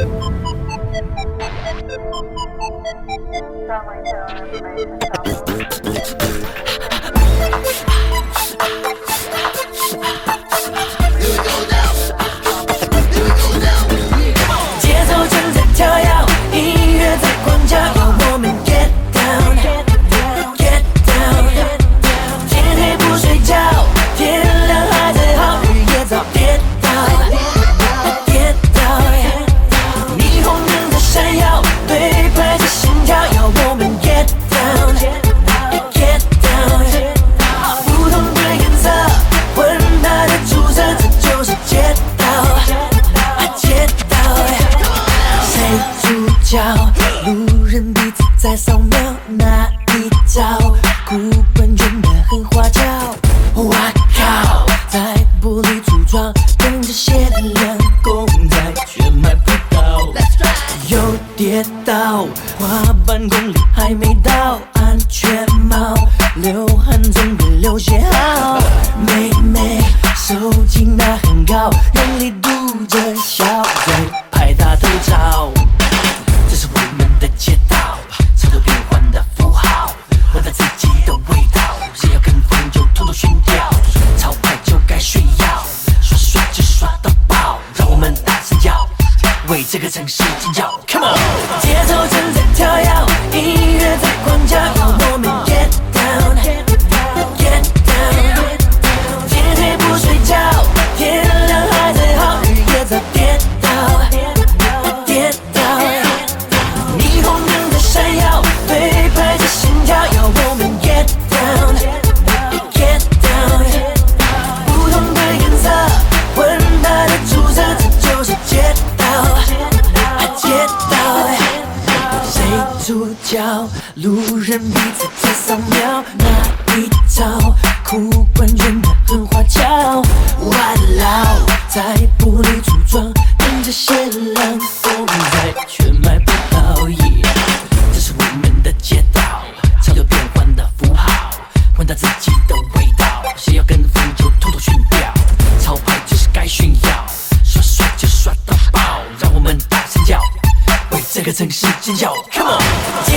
节奏在扫描那一招，酷本真的很花俏。哇靠，在玻璃橱窗等着限量公仔，却买不到。又跌倒，滑板功力还没到，安全帽，流汗总比流血好。妹妹，手机拿很高，用力嘟着小为这个城市尖叫，Come on！节奏正在跳跃，主角？路人彼此在扫描那一招，酷冠军的很花俏。哇啦，在玻璃橱窗等着限量公仔，却买不到。这是我们的街道，潮流变换的符号，闻到自己的味道，谁要跟风就统统熏掉，潮牌就是该炫耀，刷刷就刷到爆，让我们大声叫，为这个城市尖叫，Come on！